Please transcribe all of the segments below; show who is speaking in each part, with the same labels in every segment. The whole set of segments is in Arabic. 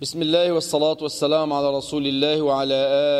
Speaker 1: بسم الله والصلاة والسلام على رسول الله وعلى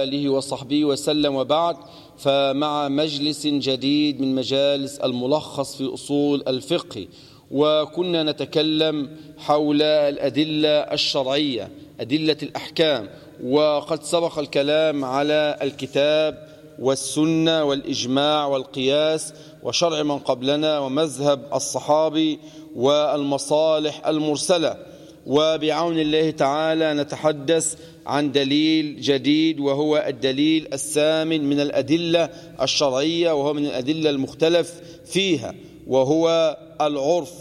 Speaker 1: آله وصحبه وسلم وبعد. فمع مجلس جديد من مجالس الملخص في أصول الفقه وكنا نتكلم حول الأدلة الشرعية أدلة الأحكام. وقد سبق الكلام على الكتاب والسنة والإجماع والقياس وشرع من قبلنا ومذهب الصحابي والمصالح المرسلة. وبعون الله تعالى نتحدث عن دليل جديد وهو الدليل الثامن من الأدلة الشرعية وهو من الأدلة المختلف فيها وهو العرف.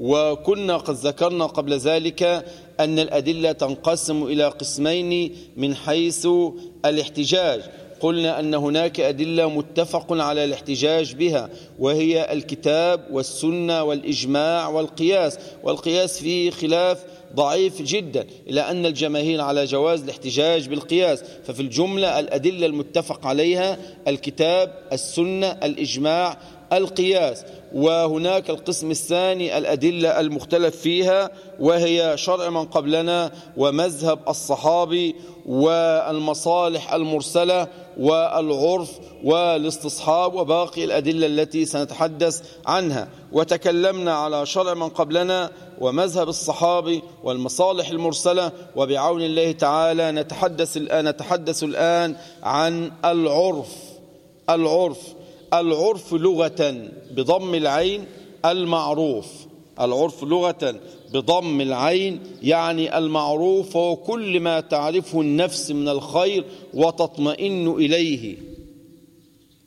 Speaker 1: وكنا قد ذكرنا قبل ذلك أن الأدلة تنقسم إلى قسمين من حيث الاحتجاج. قلنا أن هناك أدلة متفق على الاحتجاج بها وهي الكتاب والسنة والإجماع والقياس. والقياس فيه خلاف ضعيف جدا إلى أن الجماهير على جواز الاحتجاج بالقياس. ففي الجملة الأدلة المتفق عليها الكتاب السنة الإجماع القياس وهناك القسم الثاني الأدلة المختلف فيها وهي شرع من قبلنا ومذهب الصحابي والمصالح المرسلة والعرف والاستصحاب وباقي الأدلة التي سنتحدث عنها. وتكلمنا على شرع من قبلنا ومذهب الصحابي والمصالح المرسلة وبعون الله تعالى نتحدث الآن, نتحدث الآن عن العرف. العرف العرف لغة بضم العين المعروف. العرف لغة بضم العين يعني المعروف هو كل ما تعرفه النفس من الخير وتطمئن إليه.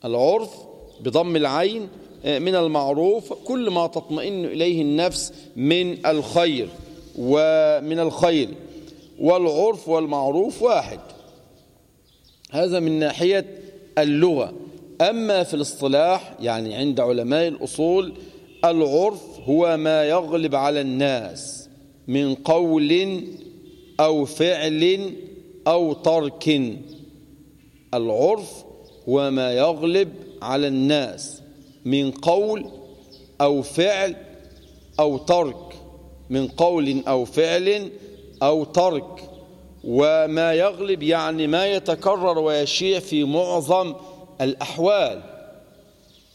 Speaker 1: العرف بضم العين من المعروف كل ما تطمئن إليه النفس من الخير ومن الخير. والعرف والمعروف واحد. هذا من ناحية اللغة. أما في الاصطلاح يعني عند علماء الأصول العرف هو ما يغلب على الناس من قول أو فعل أو ترك. العرف هو ما يغلب على الناس من قول أو فعل أو ترك. من قول أو فعل أو ترك. وما يغلب يعني ما يتكرر ويشيع في معظم الأحوال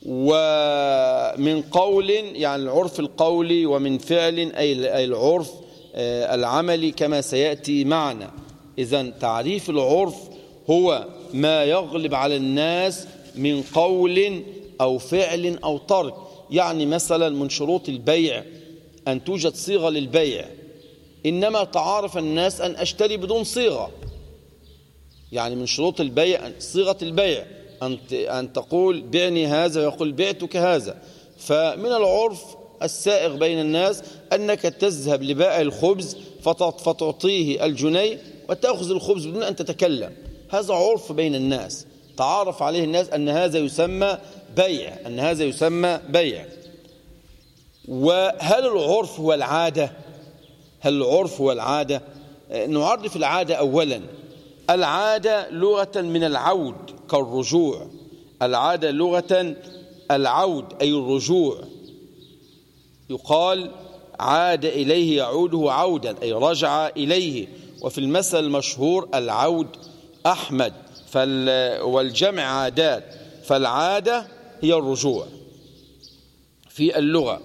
Speaker 1: ومن قول يعني العرف القولي ومن فعل أي العرف العملي كما سيأتي معنا. إذا تعريف العرف هو ما يغلب على الناس من قول أو فعل أو ترك. يعني مثلا من شروط البيع أن توجد صيغة للبيع. إنما تعارف الناس أن أشتري بدون صيغة. يعني من شروط البيع صيغة البيع. أن تقول بعني هذا ويقول بعتك هذا. فمن العرف السائغ بين الناس أنك تذهب لبائع الخبز فتعطيه الجنيه وتأخذ الخبز بدون أن تتكلم. هذا عرف بين الناس. تعارف عليه الناس أن هذا يسمى بيع أن هذا يسمى بيع. وهل العرف هو العادة؟ هل العرف هو العادة؟ نعرف العادة أولا. العادة لغة من العود كالرجوع. العادة لغة العود أي الرجوع. يقال عاد إليه يعوده عودا أي رجع إليه. وفي المثل المشهور العود أحمد والجمع عادات. فالعادة هي الرجوع في اللغة.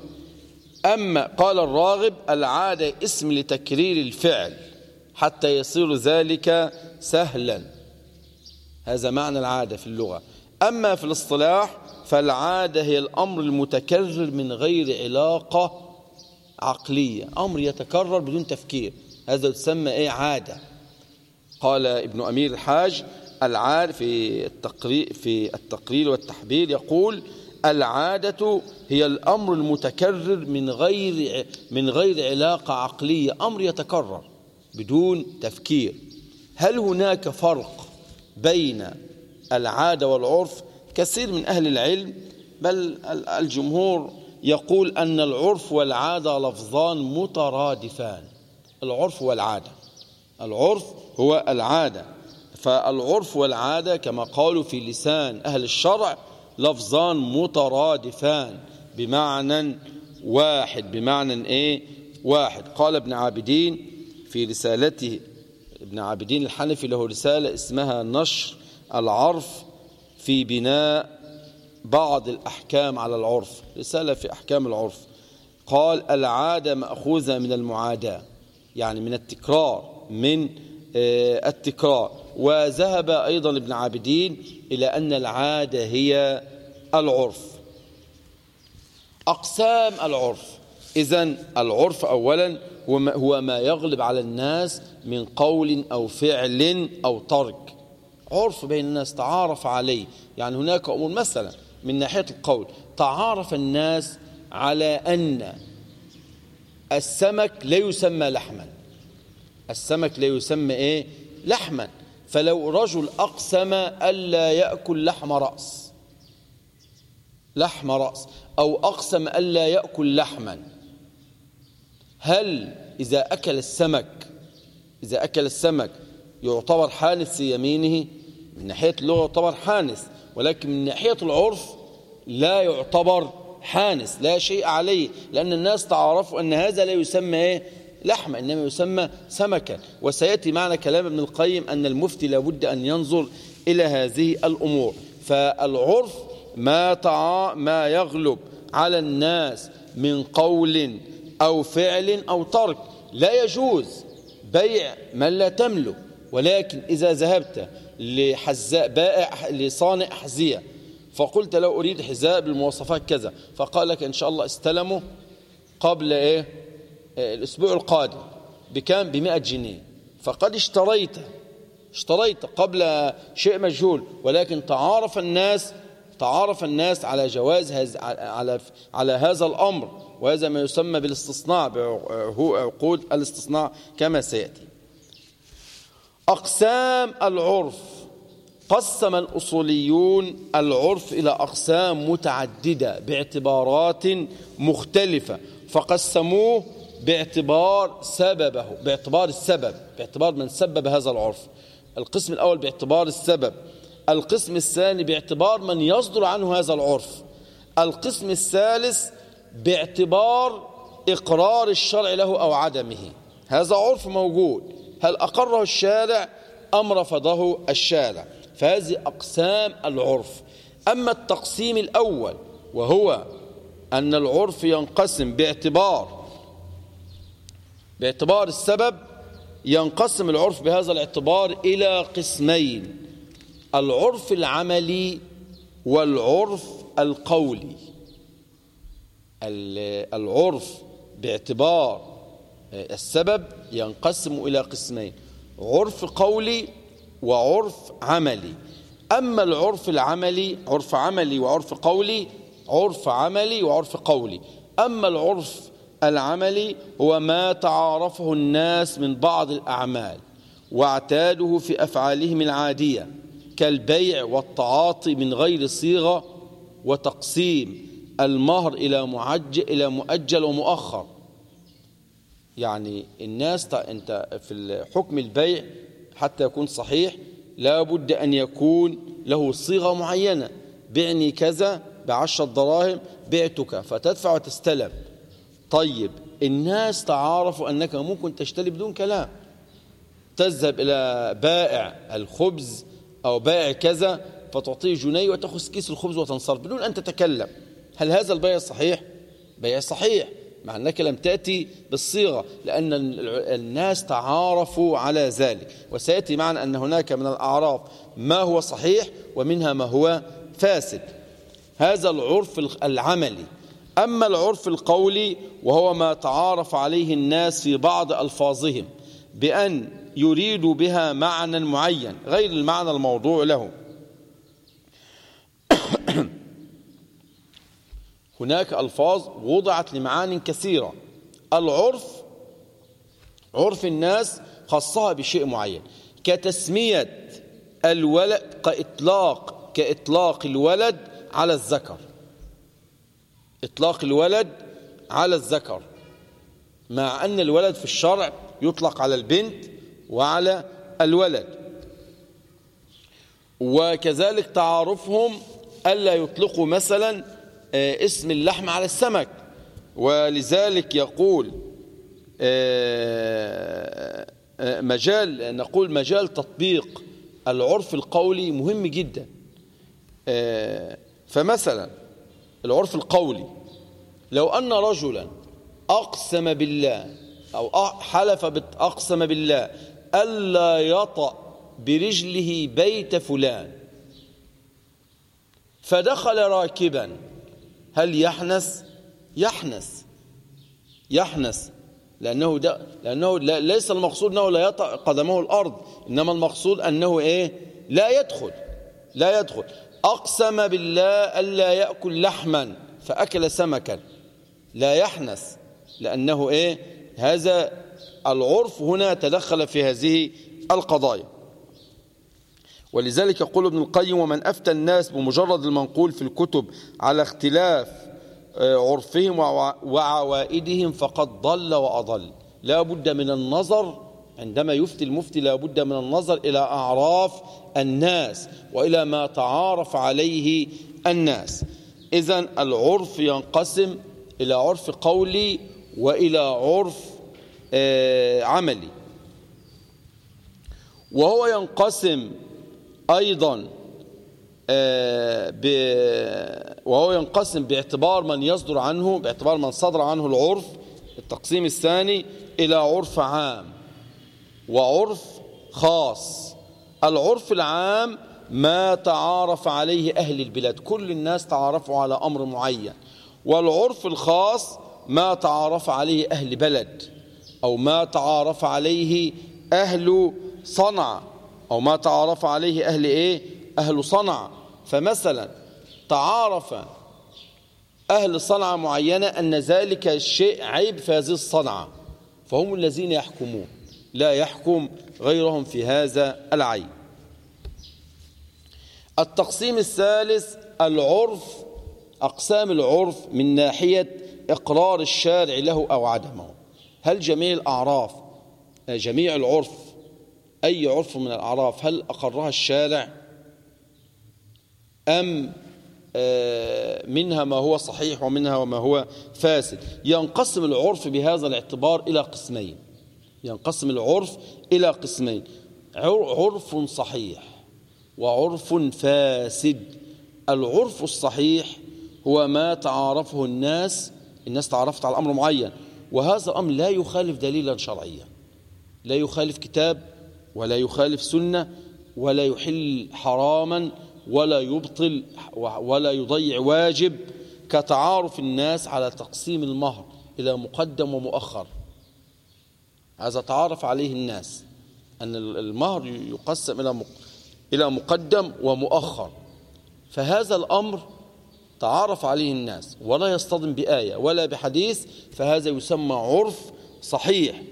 Speaker 1: أما قال الراغب العادة اسم لتكرير الفعل حتى يصير ذلك سهلا. هذا معنى العادة في اللغة. أما في الاصطلاح فالعادة هي الأمر المتكرر من غير علاقة عقلية. أمر يتكرر بدون تفكير. هذا يسمى إيه؟ عادة. قال ابن أمير الحاج العاد في التقرير, في التقرير والتحبير يقول العادة هي الأمر المتكرر من غير من غير علاقة عقلية. أمر يتكرر بدون تفكير. هل هناك فرق بين العادة والعرف؟ كثير من أهل العلم بل الجمهور يقول أن العرف والعادة لفظان مترادفان. العرف والعادة. العرف هو العادة. فالعرف والعادة كما قالوا في لسان أهل الشرع لفظان مترادفان بمعنى واحد بمعنى إيه؟ واحد. قال ابن عابدين في رسالته ابن عابدين الحنفي له رسالة اسمها نشر العرف في بناء بعض الأحكام على العرف. رسالة في أحكام العرف. قال العادة مأخوذة من المعاداة يعني من التكرار من آه، التكرار. وذهب أيضا ابن عابدين إلى أن العادة هي العرف. أقسام العرف. إذا العرف أولا هو ما يغلب على الناس من قول أو فعل أو ترك. عرف بين الناس تعارف عليه. يعني هناك أمور مثلا من ناحية القول. تعارف الناس على أن السمك لا يسمى لحما. السمك لا يسمى إيه؟ لحما. فلو رجل أقسم ألا يأكل لحم رأس لحم رأس أو أقسم ألا يأكل لحما هل إذا أكل السمك إذا أكل السمك يعتبر حانث في يمينه من ناحية اللغة يعتبر حانث ولكن من ناحية العرف لا يعتبر حانس لا شيء عليه لأن الناس تعرفوا أن هذا لا يسمى إيه؟ لحم إنما يسمى سمكا وسيأتي معنا كلام ابن القيم أن المفتي لابد أن ينظر إلى هذه الأمور فالعرف ما. ما يغلب على الناس من قول أو فعل أو ترك. لا يجوز بيع من لا تملك. ولكن إذا ذهبت لحزاء بائع لصانع أحذية فقلت له أريد حذاء بالمواصفات كذا فقال لك إن شاء الله استلمه قبل إيه؟ آه، الأسبوع القادم بكام؟ بمئة جنيه. فقد اشتريته اشتريت قبل شيء مجهول ولكن تعارف الناس تعارف الناس على جواز هز على على هذا الأمر وهذا ما يسمى بالاستصناع عقود الاستصناع كما سيأتي. أقسام العرف قسم الأصوليون العرف إلى أقسام متعددة باعتبارات مختلفة فقسموه باعتبار سببه باعتبار السبب باعتبار من سبب هذا العرف. القسم الأول باعتبار السبب. القسم الثاني باعتبار من يصدر عنه هذا العرف. القسم الثالث باعتبار إقرار الشرع له أو عدمه. هذا عرف موجود. هل أقره الشارع؟ أم رفضه الشارع. فهذه أقسام العرف. أما التقسيم الأول وهو أن العرف ينقسم باعتبار باعتبار السبب ينقسم العرف بهذا الاعتبار إلى قسمين. العرف العملي والعرف القولي. العرف باعتبار السبب ينقسم إلى قسمين عرف قولي وعرف عملي. أما العرف العملي عرف عملي وعرف قولي عرف عملي وعرف قولي. أما العرف العملي هو ما تعارفه الناس من بعض الأعمال واعتاده في أفعالهم العادية. كالبيع والتعاطي من غير صيغة وتقسيم المهر إلى معجل إلى مؤجل ومؤخر. يعني الناس أنت في حكم البيع حتى يكون صحيح لا بد أن يكون له صيغة معينة. بعني كذا بعشرة دراهم بعتك فتدفع وتستلم. طيب الناس تعارفوا أنك ممكن تشتري بدون كلام. تذهب إلى بائع الخبز أو بائع كذا فتعطيه جنيه وتأخذ كيس الخبز وتنصرف بدون أن تتكلم. هل هذا البيع صحيح؟ بيع صحيح مع أنك لم تأتي بالصيغة لأن الناس تعارفوا على ذلك. وسيأتي معنا أن هناك من الأعراف ما هو صحيح ومنها ما هو فاسد. هذا العرف العملي. أما العرف القولي وهو ما تعارف عليه الناس في بعض ألفاظهم بأن يريدوا بها معنى معين غير المعنى الموضوع له. هناك ألفاظ وضعت لمعان كثيرة. العرف عرف الناس خصها بشيء معين. كتسمية الولد كإطلاق كإطلاق الولد على الذكر. إطلاق الولد على الذكر. مع أن الولد في الشرع يطلق على البنت وعلى الولد. وكذلك تعارفهم ألا يطلقوا مثلا آه، اسم اللحم على السمك. ولذلك يقول آه، مجال نقول مجال تطبيق العرف القولي مهم جدا. فمثلا العرف القولي لو أن رجلا أقسم بالله أو حلف أقسم بالله ألا يطأ برجله بيت فلان. فدخل راكبا. هل يحنس يحنس يحنس لأنه, ده لأنه ليس المقصود أنه لا يطأ قدمه الأرض إنما المقصود أنه إيه؟ لا يدخل. لا يدخل. أقسم بالله ألا يأكل لحما فأكل سمكا. لا يحنس لأنه إيه؟ هذا العرف هنا تدخل في هذه القضايا. ولذلك يقول ابن القيم ومن أفتى الناس بمجرد المنقول في الكتب على اختلاف آه، عرفهم وعوائدهم فقد ضل وأضل. لا بد من النظر عندما يفتي المفتي لا بد من النظر إلى أعراف الناس وإلى ما تعارف عليه الناس. إذا العرف ينقسم إلى عرف قولي وإلى عرف عملي. وهو ينقسم أيضا آه، وهو ينقسم باعتبار من يصدر عنه باعتبار من صدر عنه العرف التقسيم الثاني إلى عرف عام وعرف خاص. العرف العام ما تعارف عليه أهل البلاد كل الناس تعارفوا على أمر معين. والعرف الخاص ما تعارف عليه أهل بلد. أو ما تعارف عليه أهل صنع. أو ما تعارف عليه أهل إيه؟ أهل صنع. فمثلا تعارف أهل صنعة معينة أن ذلك الشيء عيب في هذه الصنعة فهم الذين يحكمون. لا يحكم غيرهم في هذا العيب. التقسيم الثالث العرف أقسام العرف من ناحية إقرار الشارع له أو عدمه. هل جميع الأعراف جميع العرف أي عرف من الأعراف هل أقرها الشارع؟ أم آه، منها ما هو صحيح ومنها وما هو فاسد؟ ينقسم العرف بهذا الاعتبار إلى قسمين. ينقسم العرف إلى قسمين. عرف صحيح وعرف فاسد. العرف الصحيح هو ما تعارفه الناس الناس تعرفت على أمر معين. وهذا الأمر لا يخالف دليلا شرعيا. لا يخالف كتاب ولا يخالف سنة ولا يحل حراما ولا يبطل ولا يضيع واجب كتعارف الناس على تقسيم المهر إلى مقدم ومؤخر. هذا تعارف عليه الناس أن المهر يقسم إلى إلى مقدم ومؤخر. فهذا الأمر تعارف عليه الناس ولا يصطدم بآية ولا بحديث فهذا يسمى عرف صحيح.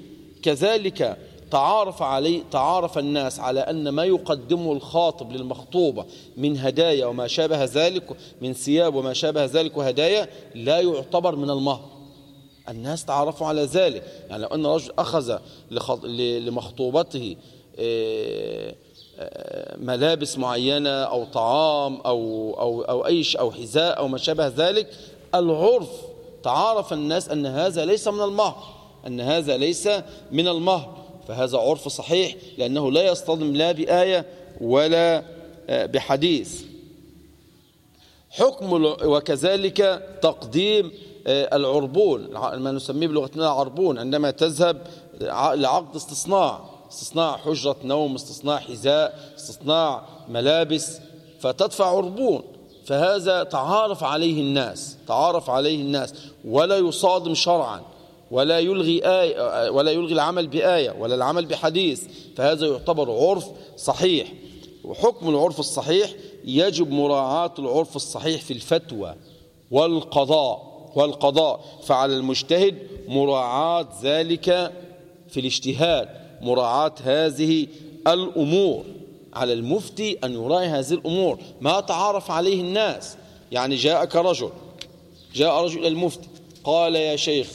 Speaker 1: كذلك تعارف عليه تعارف الناس على أن ما يقدمه الخاطب للمخطوبة من هدايا وما شابه ذلك من ثياب وما شابه ذلك وهدايا لا يعتبر من المهر الناس تعرفوا على ذلك. يعني لو أن رجل أخذ لمخطوبته آه، ملابس معينة أو طعام أو, أو, أو أي أو حذاء أو ما شابه ذلك العرف تعارف الناس أن هذا ليس من المهر أن هذا ليس من المهر فهذا عرف صحيح لأنه لا يصطدم لا بآية ولا آه، بحديث. حكم وكذلك تقديم آه، العربون ما نسميه بلغتنا عربون عندما تذهب لعقد استصناع. استصناع حجرة نوم استصناع حذاء استصناع ملابس فتدفع عربون. فهذا تعارف عليه الناس تعارف عليه الناس. ولا يصادم شرعا ولا يلغي آية ولا يلغي العمل بآية ولا العمل بحديث. فهذا يعتبر عرف صحيح. وحكم العرف الصحيح يجب مراعاة العرف الصحيح في الفتوى والقضاء والقضاء. فعلى المجتهد مراعاة ذلك في الاجتهاد. مراعاة هذه الأمور. على المفتي أن يراعي هذه الأمور. ما تعارف عليه الناس. يعني جاءك رجل. جاء رجل إلى المفتي. قال يا شيخ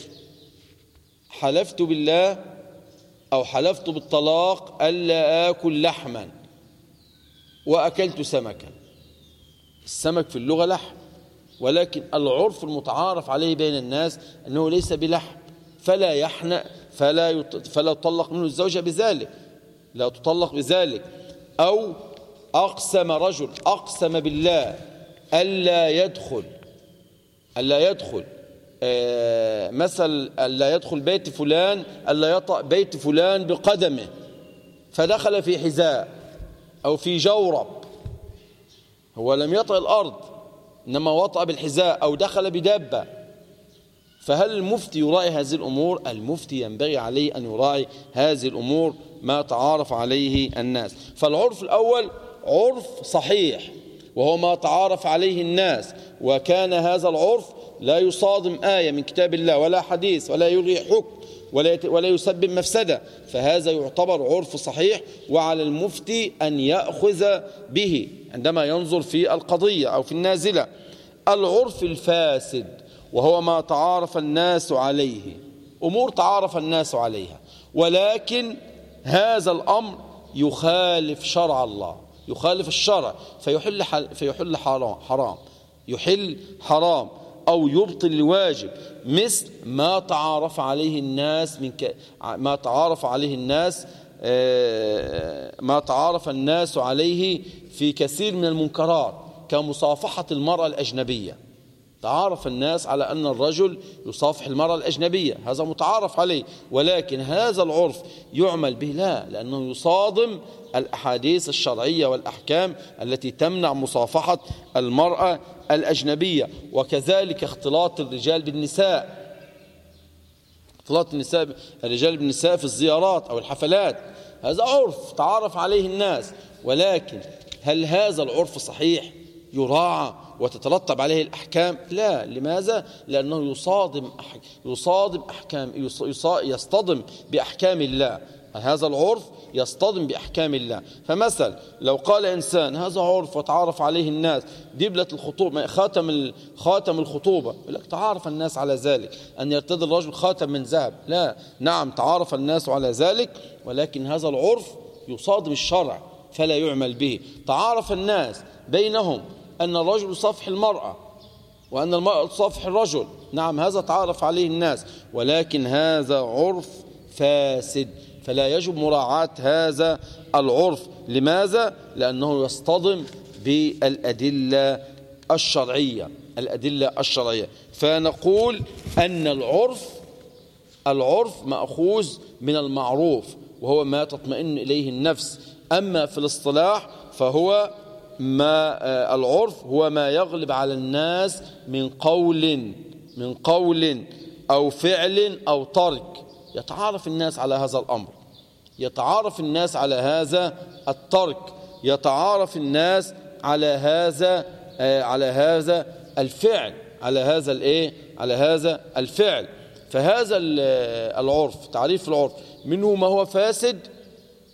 Speaker 1: حلفت بالله أو حلفت بالطلاق ألا آكل لحما وأكلت سمكا. السمك في اللغة لحم ولكن العرف المتعارف عليه بين الناس أنه ليس بلحم. فلا يحنأ فلا. فلا تطلق منه الزوجة بذلك لا تطلق بذلك أو أقسم رجل أقسم بالله ألا يدخل ألا يدخل آه مثل ألا يدخل بيت فلان ألا يطأ بيت فلان بقدمه فدخل في حذاء أو في جورب هو لم يطأ الأرض إنما وطأ بالحذاء أو دخل بدابة فهل المفتي يراعي هذه الأمور؟ المفتي ينبغي عليه أن يراعي هذه الأمور ما تعارف عليه الناس. فالعرف الأول عرف صحيح وهو ما تعارف عليه الناس. وكان هذا العرف لا يصادم آية من كتاب الله ولا حديث ولا يلغي حكم ولا ولا يسبب مفسدة. فهذا يعتبر عرف صحيح وعلى المفتي أن يأخذ به عندما ينظر في القضية أو في النازلة. العرف الفاسد وهو ما تعارف الناس عليه. أمور تعارف الناس عليها. ولكن هذا الأمر يخالف شرع الله. يخالف الشرع. فيحل, فيحل حرام, حرام. يحل حرام أو يبطل الواجب مثل ما تعارف عليه الناس من ك... ما تعارف عليه الناس آه، ما تعارف الناس عليه في كثير من المنكرات كمصافحة المرأة الأجنبية. تعارف الناس على أن الرجل يصافح المرأة الأجنبية هذا متعارف عليه ولكن هذا العرف يعمل به لا لأنه يصادم الأحاديث الشرعية والأحكام التي تمنع مصافحة المرأة الأجنبية وكذلك اختلاط الرجال بالنساء. اختلاط النساء الرجال بالنساء في الزيارات أو الحفلات هذا عرف تعارف عليه الناس ولكن هل هذا العرف صحيح؟ يراعى وتترتب عليه الأحكام. لا لماذا؟ لأنه يصادم يصادم أحكام يصطدم بأحكام الله. هذا العرف يصطدم بأحكام الله. فمثل لو قال إنسان هذا عرف وتعارف عليه الناس دبلة الخطوبة خاتم خاتم الخطوبة. يقول لك تعارف الناس على ذلك. أن يرتدي الرجل خاتم من ذهب. لا. نعم تعارف الناس على ذلك ولكن هذا العرف يصادم الشرع فلا يعمل به. تعارف الناس بينهم أن الرجل يصافح المرأة وأن المرأة تصافح الرجل. نعم هذا تعارف عليه الناس ولكن هذا عرف فاسد فلا يجب مراعاة هذا العرف. لماذا؟ لأنه يصطدم بالأدلة الشرعية الأدلة الشرعية. فنقول أن العرف العرف مأخوذ من المعروف وهو ما تطمئن إليه النفس. أما في الاصطلاح فهو ما آه، العرف هو ما يغلب على الناس من قول من قول أو فعل أو ترك. يتعارف الناس على هذا الأمر. يتعارف الناس على هذا الترك. يتعارف الناس على هذا آه، على هذا الفعل على هذا الإيه؟ على هذا الفعل. فهذا العرف تعريف العرف. منه ما هو فاسد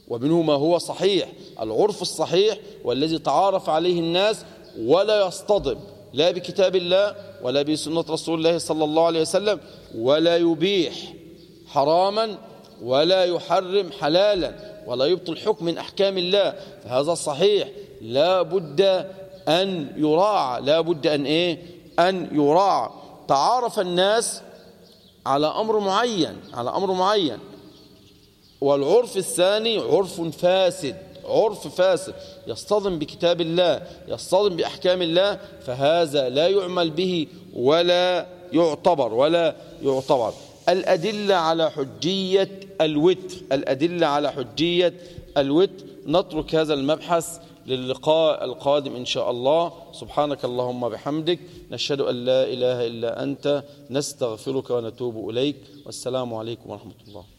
Speaker 1: ومنه ما هو صحيح. العرف الصحيح والذي تعارف عليه الناس ولا يصطدم لا بكتاب الله ولا بسنة رسول الله صلى الله عليه وسلم ولا يبيح حراما ولا يحرم حلالا ولا يبطل حكم من أحكام الله فهذا صحيح. لا بد أن يراعى لا بد أن إيه؟ أن يراعى تعارف الناس على أمر معين على أمر معين. والعرف الثاني عرف فاسد. عرف فاسد يصطدم بكتاب الله يصطدم بأحكام الله فهذا لا يعمل به ولا يعتبر ولا يعتبر. الأدلة على حجية الوتر الأدلة على حجية الوتر. نترك هذا المبحث للقاء القادم إن شاء الله. سبحانك اللهم بحمدك نشهد أن لا إله إلا أنت. نستغفرك ونتوب إليك. والسلام عليكم ورحمة الله.